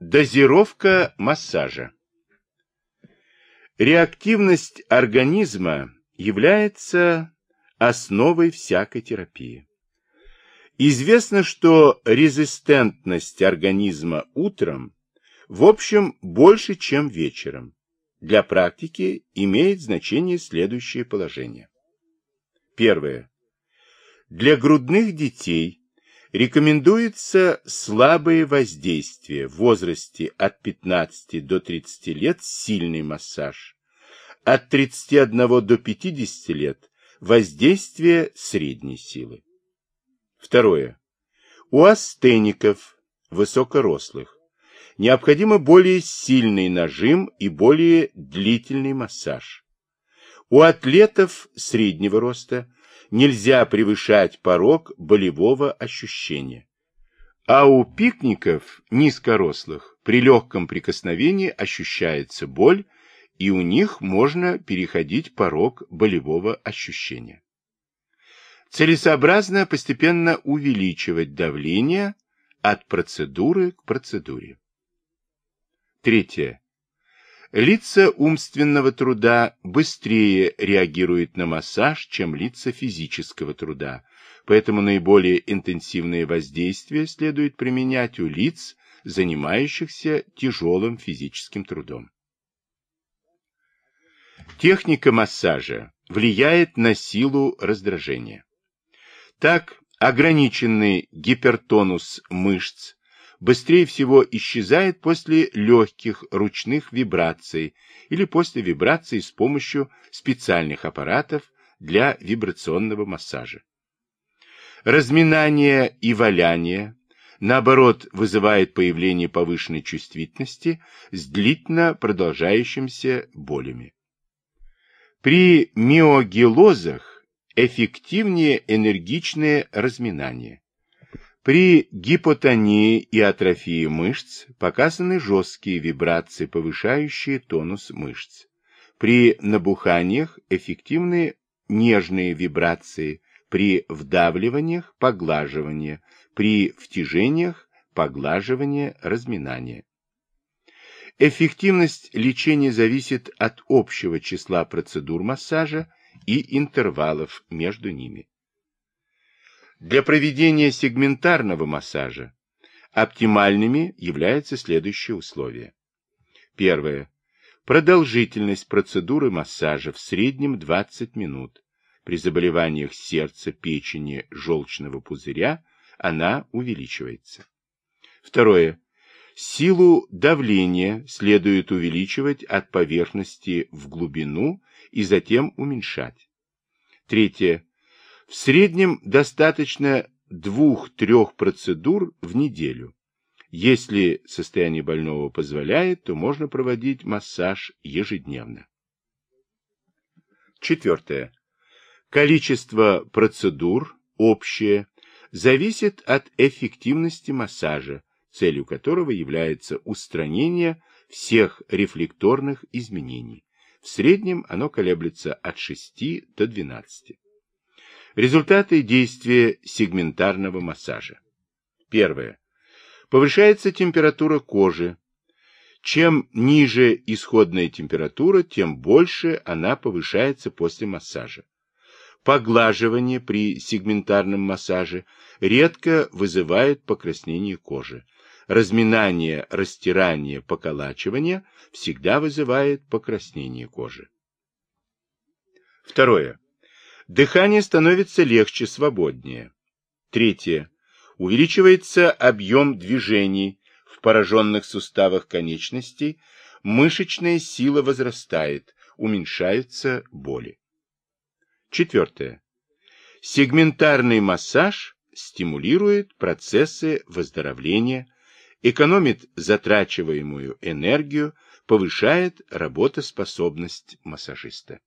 Дозировка массажа. Реактивность организма является основой всякой терапии. Известно, что резистентность организма утром в общем больше, чем вечером. Для практики имеет значение следующее положение. Первое. Для грудных детей Рекомендуется слабое воздействие в возрасте от 15 до 30 лет сильный массаж, от 31 до 50 лет воздействие средней силы. Второе. У астеников, высокорослых, необходимо более сильный нажим и более длительный массаж. У атлетов среднего роста нельзя превышать порог болевого ощущения. А у пикников низкорослых при легком прикосновении ощущается боль, и у них можно переходить порог болевого ощущения. Целесообразно постепенно увеличивать давление от процедуры к процедуре. Третье. Лица умственного труда быстрее реагируют на массаж, чем лица физического труда, поэтому наиболее интенсивное воздействие следует применять у лиц, занимающихся тяжелым физическим трудом. Техника массажа влияет на силу раздражения. Так, ограниченный гипертонус мышц быстрее всего исчезает после легких ручных вибраций или после вибраций с помощью специальных аппаратов для вибрационного массажа. Разминание и валяние, наоборот, вызывает появление повышенной чувствительности с длительно продолжающимися болями. При миогелозах эффективнее энергичное разминание. При гипотонии и атрофии мышц показаны жесткие вибрации, повышающие тонус мышц. При набуханиях эффективны нежные вибрации, при вдавливаниях – поглаживание, при втяжениях – поглаживание, разминание. Эффективность лечения зависит от общего числа процедур массажа и интервалов между ними. Для проведения сегментарного массажа оптимальными являются следующие условия. Первое. Продолжительность процедуры массажа в среднем 20 минут. При заболеваниях сердца, печени, желчного пузыря она увеличивается. Второе. Силу давления следует увеличивать от поверхности в глубину и затем уменьшать. Третье. В среднем достаточно двух-трех процедур в неделю. Если состояние больного позволяет, то можно проводить массаж ежедневно. Четвертое. Количество процедур, общее, зависит от эффективности массажа, целью которого является устранение всех рефлекторных изменений. В среднем оно колеблется от 6 до 12. Результаты действия сегментарного массажа. Первое. Повышается температура кожи. Чем ниже исходная температура, тем больше она повышается после массажа. Поглаживание при сегментарном массаже редко вызывает покраснение кожи. Разминание, растирание, поколачивание всегда вызывает покраснение кожи. Второе. Дыхание становится легче, свободнее. Третье. Увеличивается объем движений в пораженных суставах конечностей, мышечная сила возрастает, уменьшаются боли. Четвертое. Сегментарный массаж стимулирует процессы выздоровления, экономит затрачиваемую энергию, повышает работоспособность массажиста.